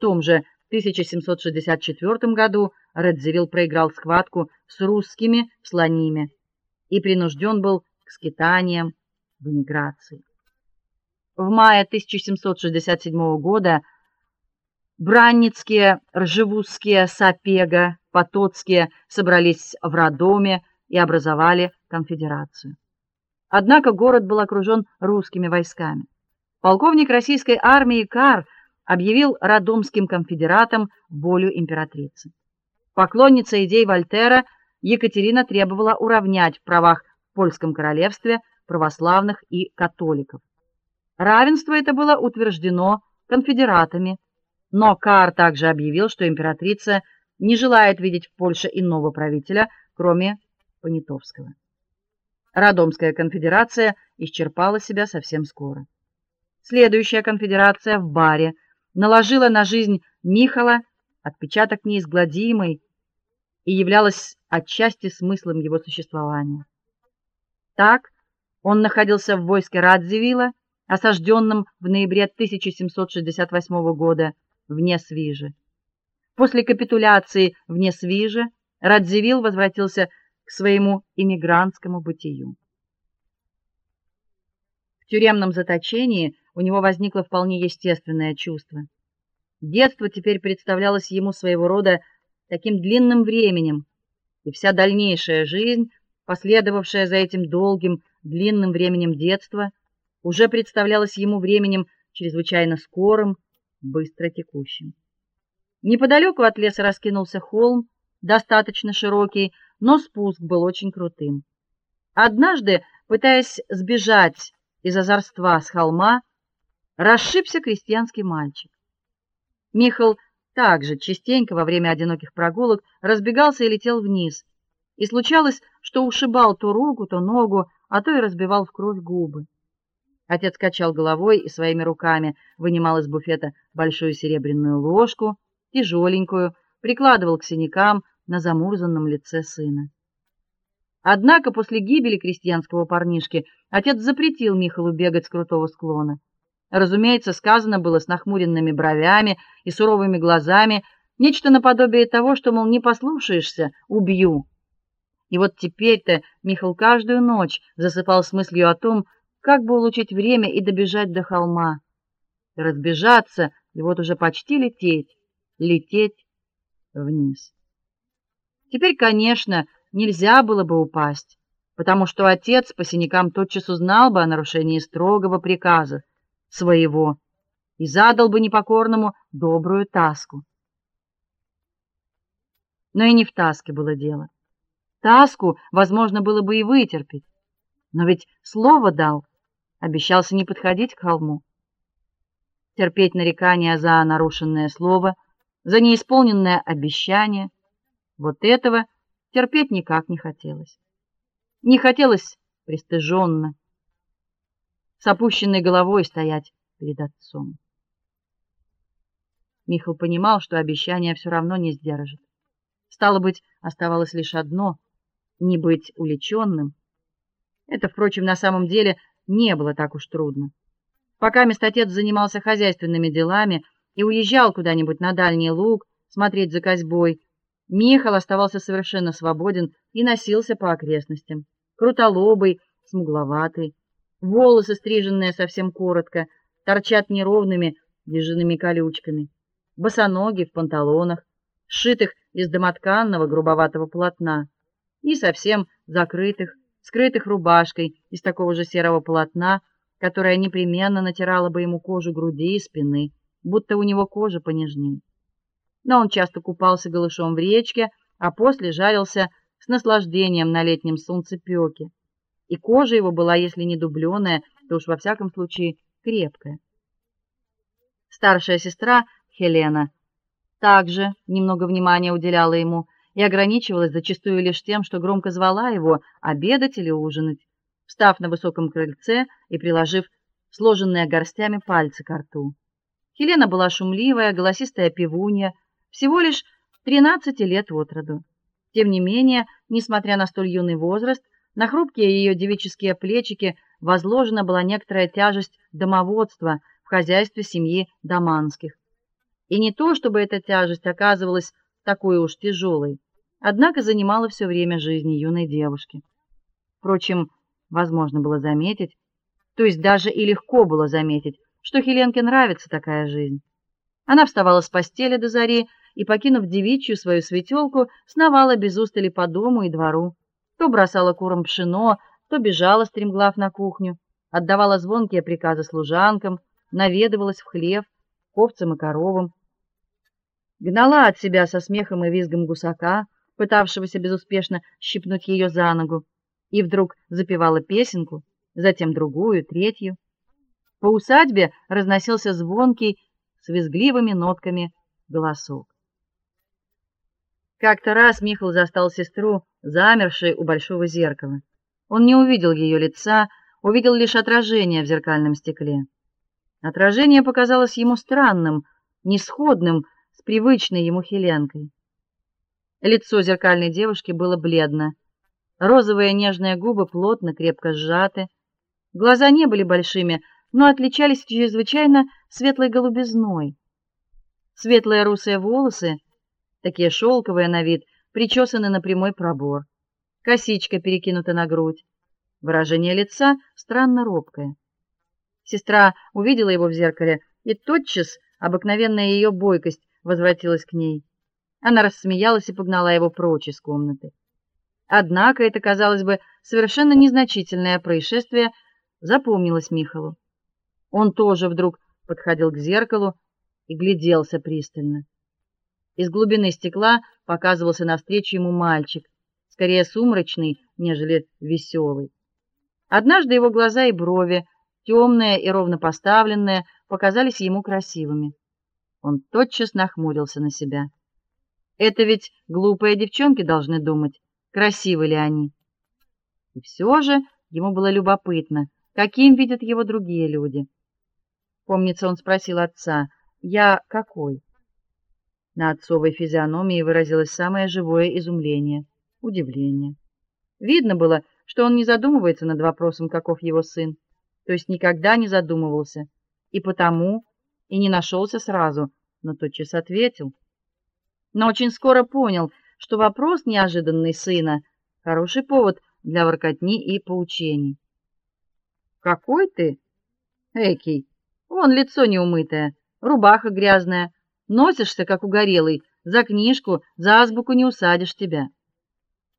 том же 1764 году Радзивилл проиграл схватку с русскими в Слониме и принужден был к скитаниям в эмиграции. В мае 1767 года Бранницкие, Ржевузские, Сапега, Потоцкие собрались в Радоме и образовали конфедерацию. Однако город был окружен русскими войсками. Полковник российской армии Кар объявил Радомским конфедератам волю императрицы. Поклонница идей Вольтера, Екатерина требовала уравнять в правах в польском королевстве православных и католиков. Равенство это было утверждено конфедератами, но Кар также объявил, что императрица не желает видеть в Польше иного правителя, кроме Понятовского. Радомская конфедерация исчерпала себя совсем скоро. Следующая конфедерация в Баре наложила на жизнь Михала отпечаток неизгладимый и являлась отчасти смыслом его существования. Так он находился в войске Радзивилла, осажденном в ноябре 1768 года в Несвиже. После капитуляции в Несвиже Радзивилл возвратился к своему эмигрантскому бытию. В тюремном заточении у него возникло вполне естественное чувство. Детство теперь представлялось ему своего рода таким длинным временем, и вся дальнейшая жизнь, последовавшая за этим долгим, длинным временем детства, уже представлялась ему временем чрезвычайно скорым, быстро текущим. Неподалеку от леса раскинулся холм, достаточно широкий, но спуск был очень крутым. Однажды, пытаясь сбежать из озорства с холма, расшибся крестьянский мальчик. Михаил также частенько во время одиноких прогулок разбегался и летел вниз. И случалось, что ушибал то руку, то ногу, а то и разбивал в кровь губы. Отец качал головой и своими руками вынимал из буфета большую серебряную ложку, тяжеленькую, прикладывал к синякам на замурзанном лице сына. Однако после гибели крестьянского парнишки отец запретил Михаилу бегать с крутого склона. Разумеется, сказано было с нахмуренными бровями и суровыми глазами, нечто наподобие того, что мол не послушаешься, убью. И вот теперь-то Михаил каждую ночь засыпал с мыслью о том, как бы улучшить время и добежать до холма. разбежаться, и вот уже почти лететь, лететь вниз. Теперь, конечно, нельзя было бы упасть, потому что отец по синякам тотчас узнал бы о нарушении строгого приказа своего и задал бы непокорному добрую таску. Но и не в таске было дело. Таску возможно было бы и вытерпеть, но ведь слово дал, обещался не подходить к холму. Терпеть нарекания за нарушенное слово, за неисполненное обещание, вот этого терпеть никак не хотелось. Не хотелось пристыженно, с опущенной головой стоять перед отцом. Михаил понимал, что обещание все равно не сдержит. Стало быть, оставалось лишь одно не быть уличенным. Это, впрочем, на самом деле не было так уж трудно. Пока мест отец занимался хозяйственными делами и уезжал куда-нибудь на дальний луг смотреть за козьбой, Михаил оставался совершенно свободен и носился по окрестностям. Крутолобый, смугловатый, волосы стриженные совсем коротко, торчат неровными ежиными колючками. Босоногий в панталонах, сшитых из домотканного грубоватого полотна, и совсем закрытых, скрытых рубашкой из такого же серого полотна, которая непременно натирала бы ему кожу груди и спины, будто у него кожа понежней. Но он часто купался голышом в речке, а после жарился с наслаждением на летнем солнцепёке и кожа его была, если не дублёная, то уж во всяком случае крепкая. Старшая сестра Хелена также немного внимания уделяла ему и ограничивалась зачастую лишь тем, что громко звала его обедать или ужинать, встав на высоком крыльце и приложив сложенные горстями пальцы к рту. Хелена была шумливая, голосистая певунья, всего лишь 13 лет от роду. Тем не менее, несмотря на столь юный возраст, на хрупкие ее девические плечики возложена была некоторая тяжесть домоводства в хозяйстве семьи Доманских. И не то, чтобы эта тяжесть оказывалась такой уж тяжелой, однако занимала все время жизни юной девушки. Впрочем, возможно было заметить, то есть даже и легко было заметить, что Хеленке нравится такая жизнь. Она вставала с постели до зари и, покинув девичью свою светелку, сновала без устали по дому и двору, то бросала курам пшено, то бежала стремглав на кухню, отдавала звонкие приказы служанкам, наведывалась в хлев, овцам и коровам, гнала от себя со смехом и визгом гусака, пытавшегося безуспешно щипнуть ее за ногу, и вдруг запевала песенку, затем другую, третью. По усадьбе разносился звонкий с визгливыми нотками голосок. Как-то раз Михаил застал сестру замершей у большого зеркала. Он не увидел ее лица, увидел лишь отражение в зеркальном стекле. Отражение показалось ему странным, несходным с привычной ему Хеленкой. Лицо зеркальной девушки было бледно. Розовые нежные губы плотно, крепко сжаты. Глаза не были большими, но отличались чрезвычайно светлой голубизной. Светлые русые волосы, такие шелковые на вид, причесаны на прямой пробор. Косичка перекинута на грудь. Выражение лица странно робкое. Сестра увидела его в зеркале, и тотчас обыкновенная ее бойкость возвратилась к ней. Она рассмеялась и погнала его прочь из комнаты. Однако это, казалось бы, совершенно незначительное происшествие запомнилось Михалу. Он тоже вдруг подходил к зеркалу и гляделся пристально. Из глубины стекла показывался навстречу ему мальчик, скорее сумрачный, нежели веселый. Однажды его глаза и брови, темные и ровно поставленные, показались ему красивыми. Он тотчас нахмурился на себя. Это ведь глупые девчонки должны думать, красивы ли они. И все же ему было любопытно, каким видят его другие люди. Помнится, он спросил отца: "Я какой?" На отцовой физиономии выразилось самое живое изумление, удивление. Видно было, что он не задумывается над вопросом, каков его сын, то есть никогда не задумывался, и потому и не нашелся сразу, но тотчас ответил. Но очень скоро понял, что вопрос неожиданный сына хороший повод для воркотни и поучений. Какой ты? Экий. Вон лицо неумытое, рубаха грязная, носишься как угорелый, за книжку, за азбуку не усадишь тебя.